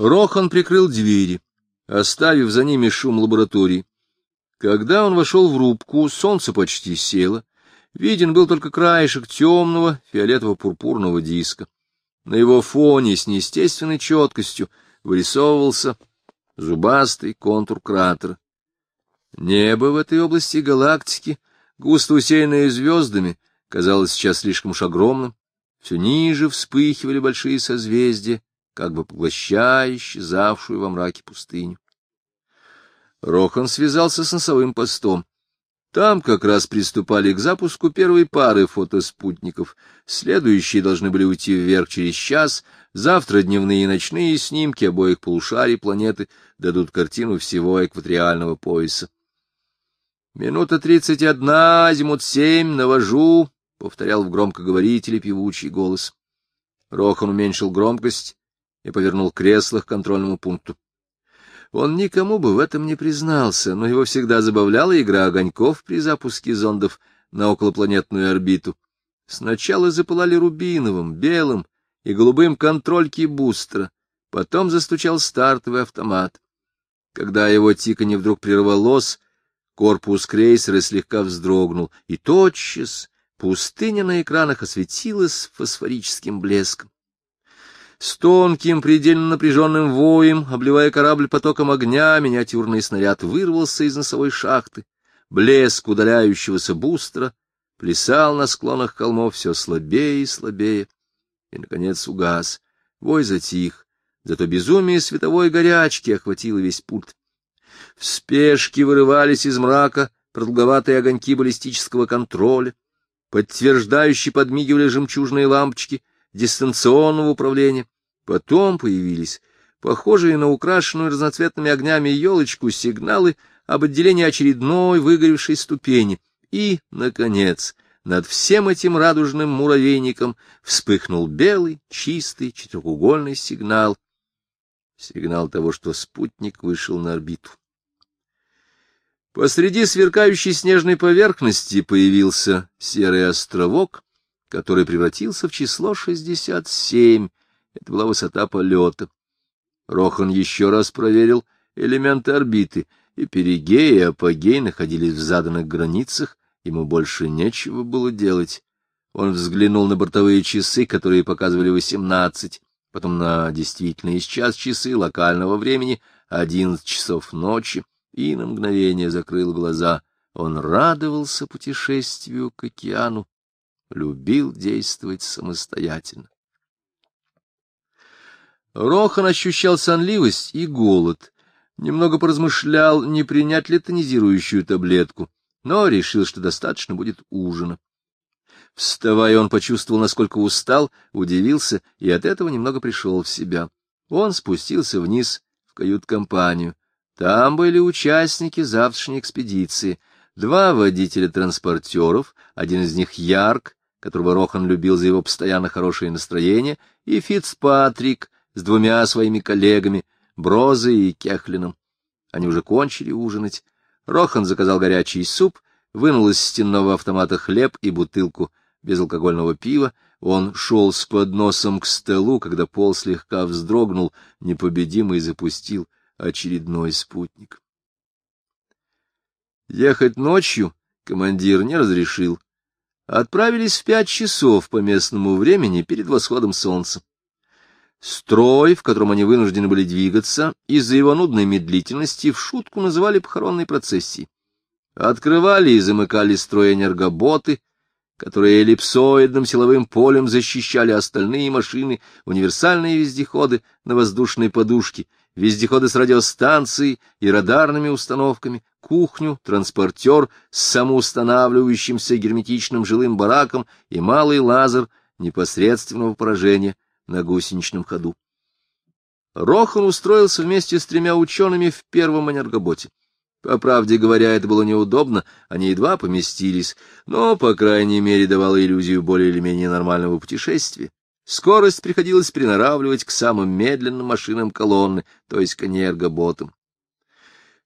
Рохан прикрыл двери, оставив за ними шум лаборатории. Когда он вошел в рубку, солнце почти село, виден был только краешек темного фиолетово-пурпурного диска. На его фоне с неестественной четкостью вырисовывался зубастый контур кратера. Небо в этой области галактики, густо усеянное звездами, казалось сейчас слишком уж огромным. Все ниже вспыхивали большие созвездия, как бы поглощая исчезавшую во мраке пустыню. Рохан связался с носовым постом. Там как раз приступали к запуску первой пары фотоспутников. Следующие должны были уйти вверх через час. Завтра дневные и ночные снимки обоих полушарий планеты дадут картину всего экваториального пояса. «Минута тридцать одна, азимут семь, навожу», — повторял в громкоговорителе певучий голос. Рохан уменьшил громкость и повернул кресло к контрольному пункту. Он никому бы в этом не признался, но его всегда забавляла игра огоньков при запуске зондов на околопланетную орбиту. Сначала запылали рубиновым, белым и голубым контрольки бустера, потом застучал стартовый автомат. Когда его тиканье вдруг прервалось, корпус крейсера слегка вздрогнул, и тотчас пустыня на экранах осветилась фосфорическим блеском. С тонким, предельно напряженным воем, обливая корабль потоком огня, миниатюрный снаряд вырвался из носовой шахты. Блеск удаляющегося бустера плясал на склонах холмов все слабее и слабее, и, наконец, угас. Вой затих, зато безумие световой горячки охватило весь пульт. В спешке вырывались из мрака продолговатые огоньки баллистического контроля, подтверждающие подмигивали жемчужные лампочки дистанционного управления. Потом появились похожие на украшенную разноцветными огнями елочку сигналы об отделении очередной выгоревшей ступени. И, наконец, над всем этим радужным муравейником вспыхнул белый, чистый, четырехугольный сигнал. Сигнал того, что спутник вышел на орбиту. Посреди сверкающей снежной поверхности появился серый островок, который превратился в число шестьдесят семь. Это была высота полета. Рохан еще раз проверил элементы орбиты, и перигей и апогей находились в заданных границах, ему больше нечего было делать. Он взглянул на бортовые часы, которые показывали восемнадцать, потом на действительно час часы локального времени, одиннадцать часов ночи, и на мгновение закрыл глаза. Он радовался путешествию к океану, любил действовать самостоятельно. Рохан ощущал сонливость и голод, немного поразмышлял, не принять ли тонизирующую таблетку, но решил, что достаточно будет ужина. Вставая, он почувствовал, насколько устал, удивился и от этого немного пришел в себя. Он спустился вниз в кают-компанию. Там были участники завтрашней экспедиции, два водителя транспортеров, один из них Ярк, которого Рохан любил за его постоянно хорошее настроение, и Фицпатрик с двумя своими коллегами, Брозой и Кехлином. Они уже кончили ужинать. Рохан заказал горячий суп, вынул из стенного автомата хлеб и бутылку безалкогольного пива. Он шел с подносом к столу, когда пол слегка вздрогнул, непобедимый запустил очередной спутник. Ехать ночью командир не разрешил. Отправились в пять часов по местному времени перед восходом солнца. Строй, в котором они вынуждены были двигаться, из-за его нудной медлительности в шутку называли похоронной процессией. Открывали и замыкали строй энергоботы, которые эллипсоидным силовым полем защищали остальные машины, универсальные вездеходы на воздушной подушке, вездеходы с радиостанцией и радарными установками, кухню, транспортер с самоустанавливающимся герметичным жилым бараком и малый лазер непосредственного поражения на гусеничном ходу. Рохан устроился вместе с тремя учеными в первом энергоботе. По правде говоря, это было неудобно, они едва поместились, но, по крайней мере, давало иллюзию более или менее нормального путешествия. Скорость приходилось приноравливать к самым медленным машинам колонны, то есть к энергоботам.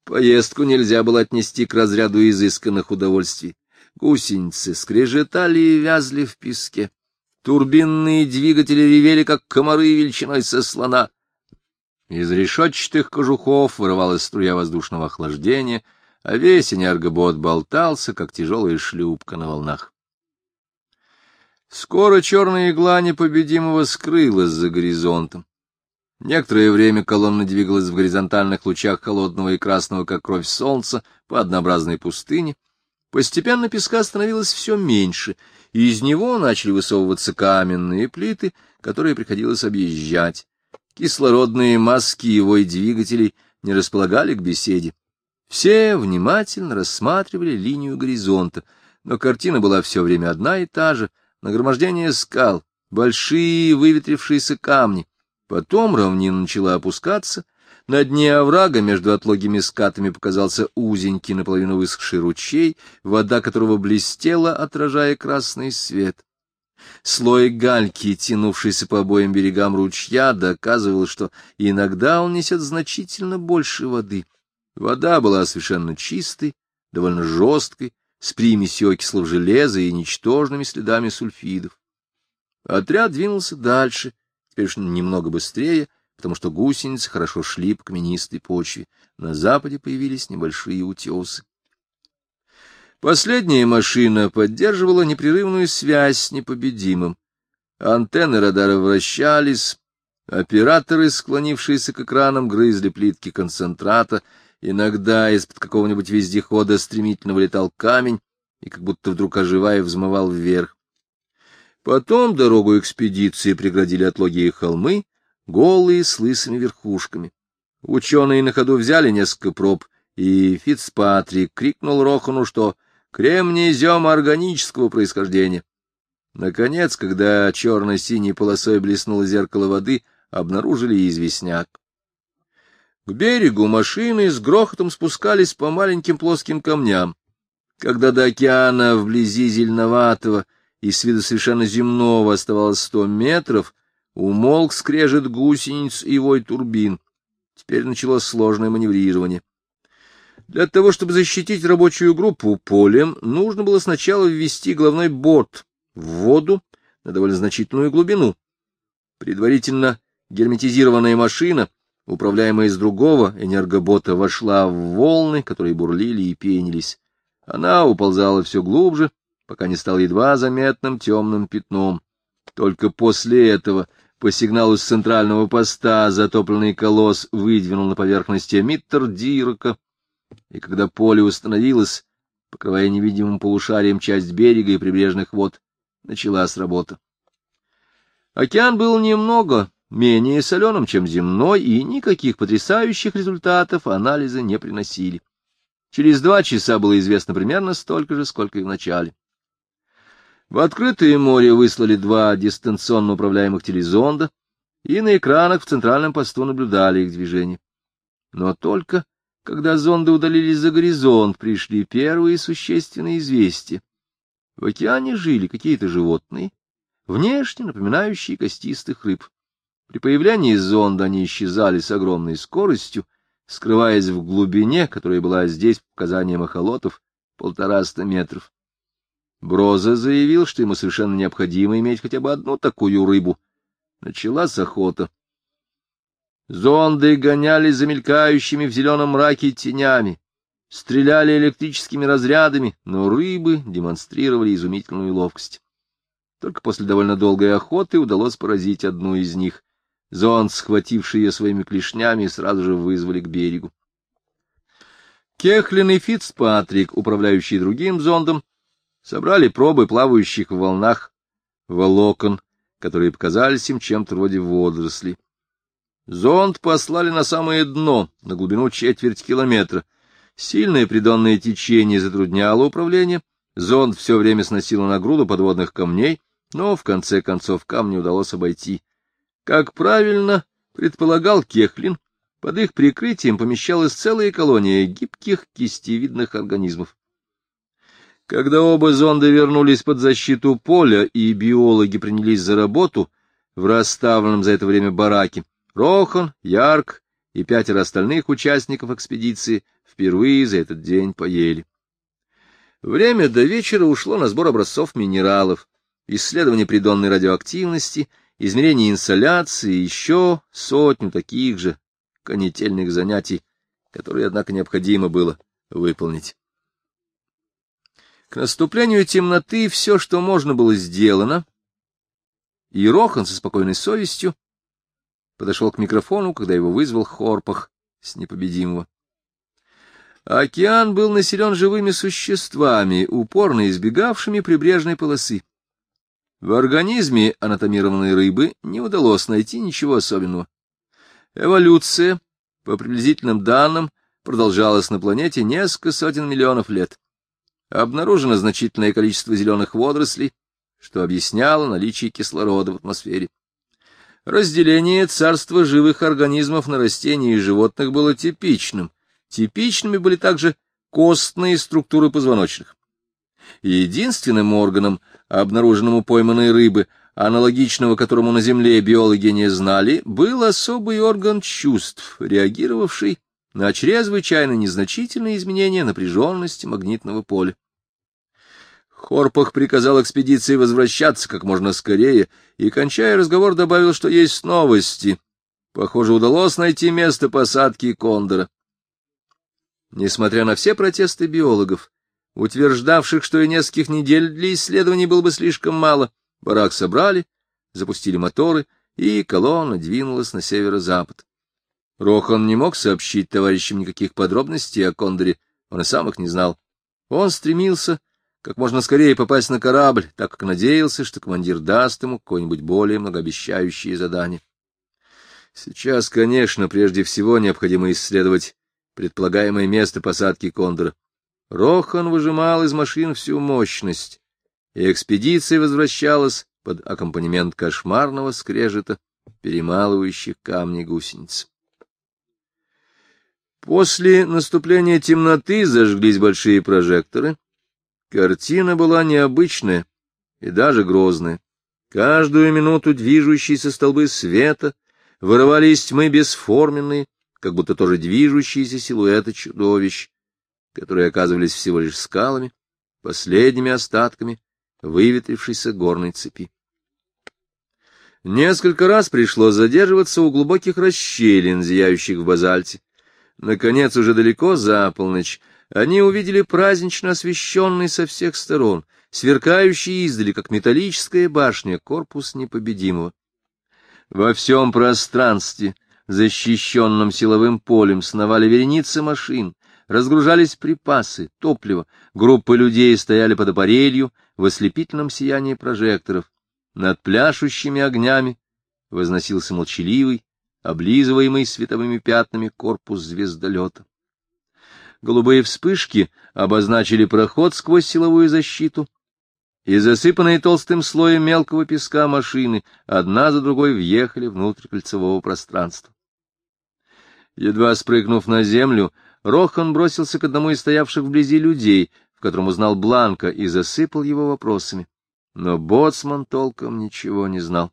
Поездку нельзя было отнести к разряду изысканных удовольствий. Гусеницы скрежетали и вязли в песке. Турбинные двигатели ревели, как комары величиной со слона. Из решетчатых кожухов вырывалась струя воздушного охлаждения, а весь энергобот болтался, как тяжелая шлюпка на волнах. Скоро черная игла непобедимого скрылась за горизонтом. Некоторое время колонна двигалась в горизонтальных лучах холодного и красного, как кровь солнца, по однообразной пустыне. Постепенно песка становилось все меньше, и из него начали высовываться каменные плиты, которые приходилось объезжать. Кислородные маски и вой двигателей не располагали к беседе. Все внимательно рассматривали линию горизонта, но картина была все время одна и та же — нагромождение скал, большие выветрившиеся камни. Потом равнина начала опускаться, на дне оврага между отлогими скатами показался узенький, наполовину высохший ручей, вода которого блестела, отражая красный свет. Слой гальки, тянувшийся по обоим берегам ручья, доказывал, что иногда он несет значительно больше воды. Вода была совершенно чистой, довольно жесткой, с примесью окислов железа и ничтожными следами сульфидов. Отряд двинулся дальше, теперь уж немного быстрее, потому что гусеницы хорошо шли по каменистой почве. На западе появились небольшие утесы. Последняя машина поддерживала непрерывную связь с непобедимым. Антенны радара вращались, операторы, склонившиеся к экранам, грызли плитки концентрата, Иногда из-под какого-нибудь вездехода стремительно вылетал камень и как будто вдруг оживая взмывал вверх. Потом дорогу экспедиции преградили отлогие холмы, голые с лысыми верхушками. Ученые на ходу взяли несколько проб, и Фицпатрик крикнул Рохану, что кремний зем органического происхождения. Наконец, когда черно-синей полосой блеснуло зеркало воды, обнаружили известняк. К берегу машины с грохотом спускались по маленьким плоским камням. Когда до океана вблизи зеленоватого и с виду совершенно земного оставалось сто метров, умолк скрежет гусениц и вой турбин. Теперь началось сложное маневрирование. Для того, чтобы защитить рабочую группу полем, нужно было сначала ввести головной борт в воду на довольно значительную глубину. Предварительно герметизированная машина — управляемая из другого энергобота, вошла в волны, которые бурлили и пенились. Она уползала все глубже, пока не стала едва заметным темным пятном. Только после этого, по сигналу с центрального поста, затопленный колосс выдвинул на поверхность эмиттер Дирока, и когда поле установилось, покрывая невидимым полушарием часть берега и прибрежных вод, началась работа. Океан был немного менее соленым, чем земной, и никаких потрясающих результатов анализы не приносили. Через два часа было известно примерно столько же, сколько и в начале. В открытое море выслали два дистанционно управляемых телезонда, и на экранах в центральном посту наблюдали их движение. Но только когда зонды удалились за горизонт, пришли первые существенные известия. В океане жили какие-то животные, внешне напоминающие костистых рыб. При появлении зонда они исчезали с огромной скоростью, скрываясь в глубине, которая была здесь, по показаниям охолотов, полтораста метров. Броза заявил, что ему совершенно необходимо иметь хотя бы одну такую рыбу. Началась охота. Зонды гоняли за мелькающими в зеленом мраке тенями, стреляли электрическими разрядами, но рыбы демонстрировали изумительную ловкость. Только после довольно долгой охоты удалось поразить одну из них. Зонд, схвативший ее своими клешнями, сразу же вызвали к берегу. Кехлин и Фицпатрик, управляющие другим зондом, собрали пробы плавающих в волнах волокон, которые показались им чем-то вроде водорослей. Зонд послали на самое дно, на глубину четверть километра. Сильное придонное течение затрудняло управление, зонд все время сносило на груду подводных камней, но в конце концов камни удалось обойти. Как правильно предполагал Кехлин, под их прикрытием помещалась целая колония гибких кистевидных организмов. Когда оба зонда вернулись под защиту поля, и биологи принялись за работу в расставленном за это время бараке, Рохан, Ярк и пятеро остальных участников экспедиции впервые за этот день поели. Время до вечера ушло на сбор образцов минералов, исследование придонной радиоактивности — измерение инсоляции, еще сотню таких же конетельных занятий, которые, однако, необходимо было выполнить. К наступлению темноты все, что можно было сделано, и Рохан со спокойной совестью подошел к микрофону, когда его вызвал Хорпах с непобедимого. Океан был населен живыми существами, упорно избегавшими прибрежной полосы. В организме анатомированной рыбы не удалось найти ничего особенного. Эволюция, по приблизительным данным, продолжалась на планете несколько сотен миллионов лет. Обнаружено значительное количество зеленых водорослей, что объясняло наличие кислорода в атмосфере. Разделение царства живых организмов на растения и животных было типичным. Типичными были также костные структуры позвоночных. Единственным органом, обнаруженным у пойманной рыбы, аналогичного которому на Земле биологи не знали, был особый орган чувств, реагировавший на чрезвычайно незначительные изменения напряженности магнитного поля. Хорпах приказал экспедиции возвращаться как можно скорее и, кончая разговор, добавил, что есть новости. Похоже, удалось найти место посадки кондора. Несмотря на все протесты биологов, утверждавших, что и нескольких недель для исследований было бы слишком мало, барак собрали, запустили моторы, и колонна двинулась на северо-запад. Рохан не мог сообщить товарищам никаких подробностей о кондоре, он и сам их не знал. Он стремился как можно скорее попасть на корабль, так как надеялся, что командир даст ему какое-нибудь более многообещающее задание. Сейчас, конечно, прежде всего необходимо исследовать предполагаемое место посадки кондора. Рохан выжимал из машин всю мощность, и экспедиция возвращалась под аккомпанемент кошмарного скрежета, перемалывающих камни гусениц. После наступления темноты зажглись большие прожекторы, Картина была необычная и даже грозная. Каждую минуту движущиеся столбы света вырывали из тьмы бесформенные, как будто тоже движущиеся силуэты чудовищ, которые оказывались всего лишь скалами, последними остатками выветрившейся горной цепи. Несколько раз пришлось задерживаться у глубоких расщелин, зияющих в базальте. Наконец, уже далеко за полночь, они увидели празднично освещенный со всех сторон, сверкающий издали, как металлическая башня, корпус непобедимого. Во всем пространстве, защищенном силовым полем, сновали вереницы машин, разгружались припасы, топливо, группы людей стояли под аппарелью в ослепительном сиянии прожекторов. Над пляшущими огнями возносился молчаливый, облизываемый световыми пятнами корпус звездолета. Голубые вспышки обозначили проход сквозь силовую защиту, и засыпанные толстым слоем мелкого песка машины одна за другой въехали внутрь кольцевого пространства. Едва спрыгнув на землю, Рохан бросился к одному из стоявших вблизи людей, в котором узнал Бланка, и засыпал его вопросами. Но боцман толком ничего не знал.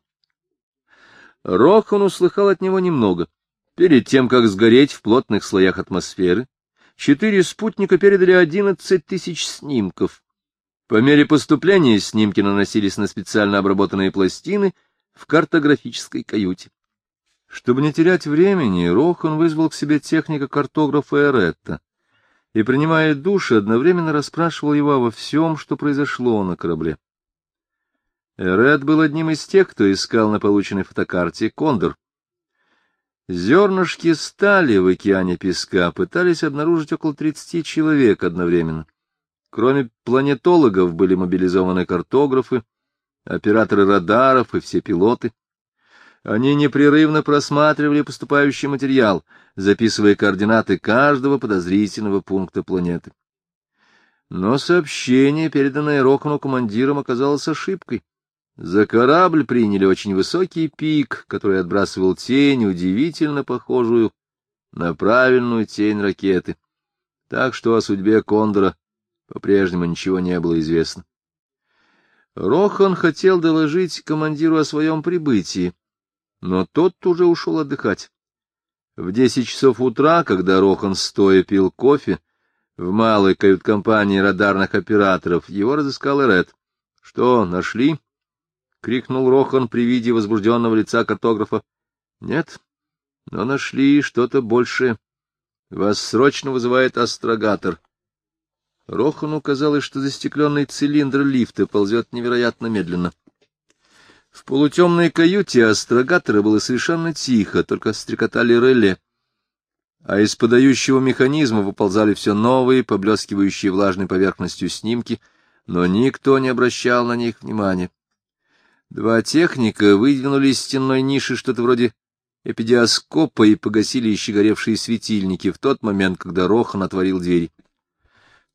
Рохан услыхал от него немного. Перед тем, как сгореть в плотных слоях атмосферы, четыре спутника передали одиннадцать тысяч снимков. По мере поступления снимки наносились на специально обработанные пластины в картографической каюте. Чтобы не терять времени, Рохан вызвал к себе техника-картографа Эретта и, принимая душ, одновременно расспрашивал его обо всем, что произошло на корабле. Эрет был одним из тех, кто искал на полученной фотокарте кондор. Зернышки стали в океане песка пытались обнаружить около тридцати человек одновременно. Кроме планетологов были мобилизованы картографы, операторы радаров и все пилоты. Они непрерывно просматривали поступающий материал, записывая координаты каждого подозрительного пункта планеты. Но сообщение, переданное Рокону командиром, оказалось ошибкой. За корабль приняли очень высокий пик, который отбрасывал тень, удивительно похожую на правильную тень ракеты. Так что о судьбе Кондора по-прежнему ничего не было известно. Рохан хотел доложить командиру о своем прибытии, но тот уже ушел отдыхать. В десять часов утра, когда Рохан стоя пил кофе, в малой кают-компании радарных операторов его разыскал Эрет. — Что, нашли? — крикнул Рохан при виде возбужденного лица картографа. — Нет, Но нашли что-то большее. Вас срочно вызывает астрогатор. Рохану казалось, что застекленный цилиндр лифта ползет невероятно медленно. В полутемной каюте астрогатора было совершенно тихо, только стрекотали реле, а из подающего механизма выползали все новые, поблескивающие влажной поверхностью снимки, но никто не обращал на них внимания. Два техника выдвинули из стенной ниши что-то вроде эпидиоскопа и погасили еще горевшие светильники в тот момент, когда Рохан отворил двери.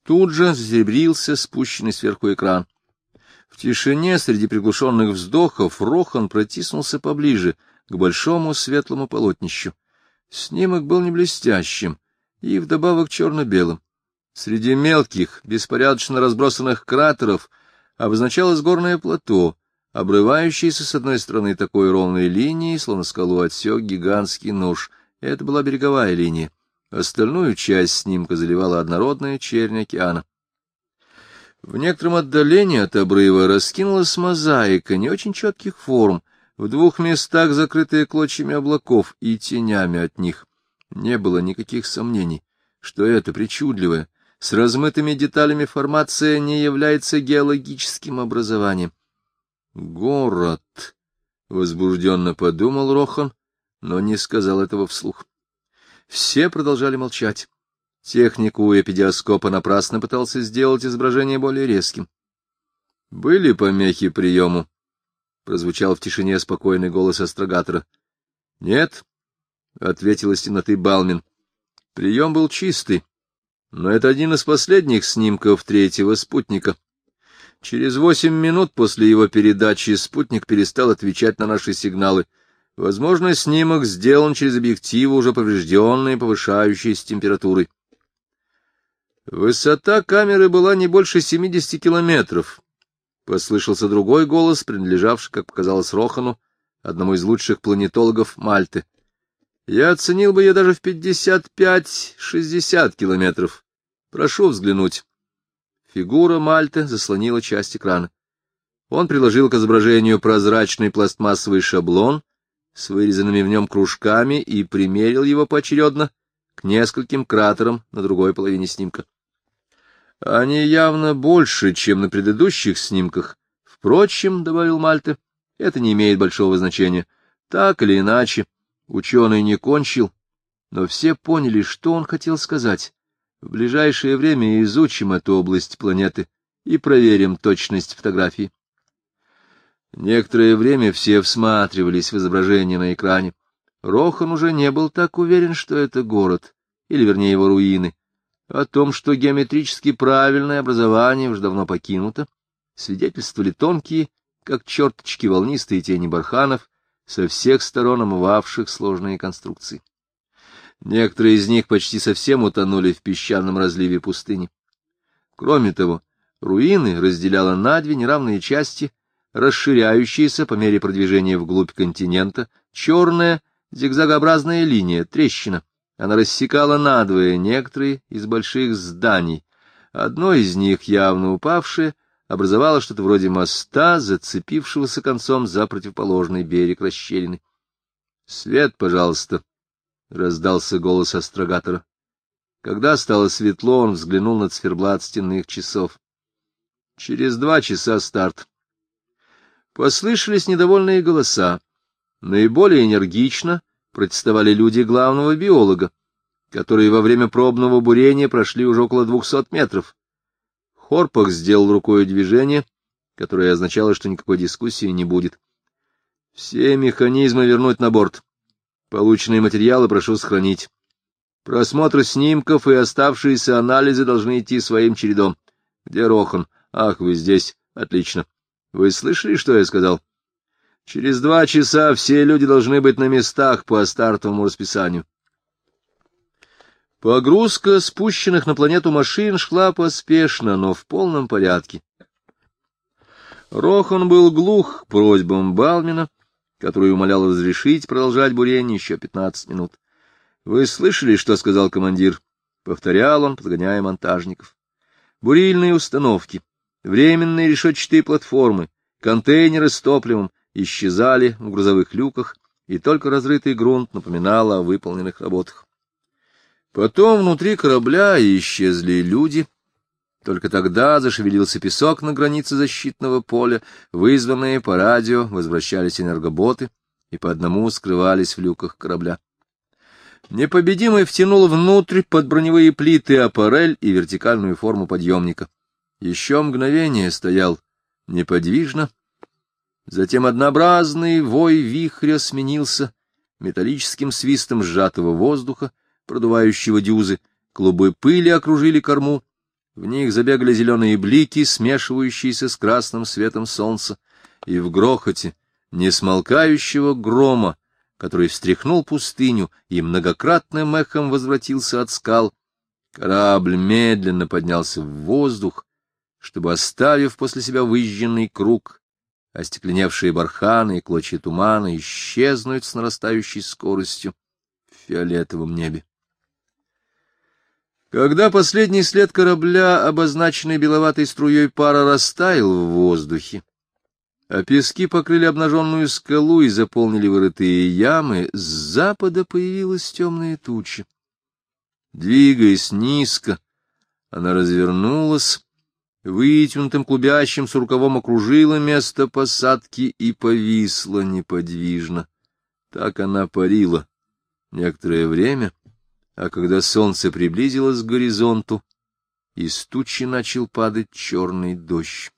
Тут же зазеребрился спущенный сверху экран. В тишине среди приглушенных вздохов Рохан протиснулся поближе к большому светлому полотнищу. Снимок был не блестящим и вдобавок черно-белым. Среди мелких, беспорядочно разбросанных кратеров обозначалось горное плато, обрывающееся с одной стороны такой ровной линией, словно скалу отсек гигантский нож. Это была береговая линия. Остальную часть снимка заливала однородная чернь океана. В некотором отдалении от обрыва раскинулась мозаика не очень четких форм, в двух местах закрытая клочьями облаков и тенями от них. Не было никаких сомнений, что это причудливое, с размытыми деталями формация не является геологическим образованием. «Город», — возбужденно подумал Рохан, но не сказал этого вслух. Все продолжали молчать. Техник у эпидиоскопа напрасно пытался сделать изображение более резким. «Были помехи приему?» — прозвучал в тишине спокойный голос астрогатора. «Нет», — ответил из темноты Балмин. «Прием был чистый, но это один из последних снимков третьего спутника. Через восемь минут после его передачи спутник перестал отвечать на наши сигналы. Возможно, снимок сделан через объективы, уже поврежденные повышающейся температурой. Высота камеры была не больше семидесяти километров. Послышался другой голос, принадлежавший, как показалось Рохану, одному из лучших планетологов Мальты. Я оценил бы ее даже в пятьдесят пять-шестьдесят километров. Прошу взглянуть. Фигура Мальты заслонила часть экрана. Он приложил к изображению прозрачный пластмассовый шаблон с вырезанными в нем кружками и примерил его поочередно к нескольким кратерам на другой половине снимка. Они явно больше, чем на предыдущих снимках. Впрочем, — добавил Мальте, — это не имеет большого значения. Так или иначе, ученый не кончил, но все поняли, что он хотел сказать. В ближайшее время изучим эту область планеты и проверим точность фотографии. Некоторое время все всматривались в изображение на экране. Рохан уже не был так уверен, что это город, или, вернее, его руины. О том, что геометрически правильное образование уже давно покинуто, свидетельствовали тонкие, как черточки волнистые тени барханов, со всех сторон омывавших сложные конструкции. Некоторые из них почти совсем утонули в песчаном разливе пустыни. Кроме того, руины разделяла на две неравные части, расширяющиеся по мере продвижения вглубь континента, черная зигзагообразная линия, трещина. Она рассекала надвое некоторые из больших зданий. Одно из них, явно упавшее, образовало что-то вроде моста, зацепившегося концом за противоположный берег расщелины. — Свет, пожалуйста, — раздался голос астрогатора. Когда стало светло, он взглянул на циферблат стенных часов. Через два часа старт. Послышались недовольные голоса. Наиболее энергично протестовали люди главного биолога, которые во время пробного бурения прошли уже около двухсот метров. Хорпах сделал рукой движение, которое означало, что никакой дискуссии не будет. Все механизмы вернуть на борт. Полученные материалы прошу сохранить. Просмотр снимков и оставшиеся анализы должны идти своим чередом. Где Рохан? Ах, вы здесь. Отлично. Вы слышали, что я сказал? Через два часа все люди должны быть на местах по стартовому расписанию. Погрузка спущенных на планету машин шла поспешно, но в полном порядке. Рохан был глух к просьбам Балмина, который умолял разрешить продолжать бурение еще пятнадцать минут. — Вы слышали, что сказал командир? — повторял он, подгоняя монтажников. Бурильные установки, временные решетчатые платформы, контейнеры с топливом, исчезали в грузовых люках и только разрытый грунт напоминал о выполненных работах. Потом внутри корабля исчезли люди. Только тогда зашевелился песок на границе защитного поля, вызванные по радио возвращались энергоботы и по одному скрывались в люках корабля. Непобедимый втянул внутрь под броневые плиты аппарель и вертикальную форму подъемника. Еще мгновение стоял неподвижно, Затем однообразный вой вихря сменился металлическим свистом сжатого воздуха, продувающего дюзы. Клубы пыли окружили корму. В них забегали зеленые блики, смешивающиеся с красным светом солнца. И в грохоте несмолкающего грома, который встряхнул пустыню и многократным эхом возвратился от скал, корабль медленно поднялся в воздух, чтобы, оставив после себя выжженный круг, остекленевшие барханы и клочья тумана исчезнут с нарастающей скоростью в фиолетовом небе. Когда последний след корабля, обозначенный беловатой струей пара, растаял в воздухе, а пески покрыли обнаженную скалу и заполнили вырытые ямы, с запада появилась темная туча. Двигаясь низко, она развернулась вытянутым клубящим сурковом окружила место посадки и повисла неподвижно. Так она парила некоторое время, а когда солнце приблизилось к горизонту, из тучи начал падать черный дождь.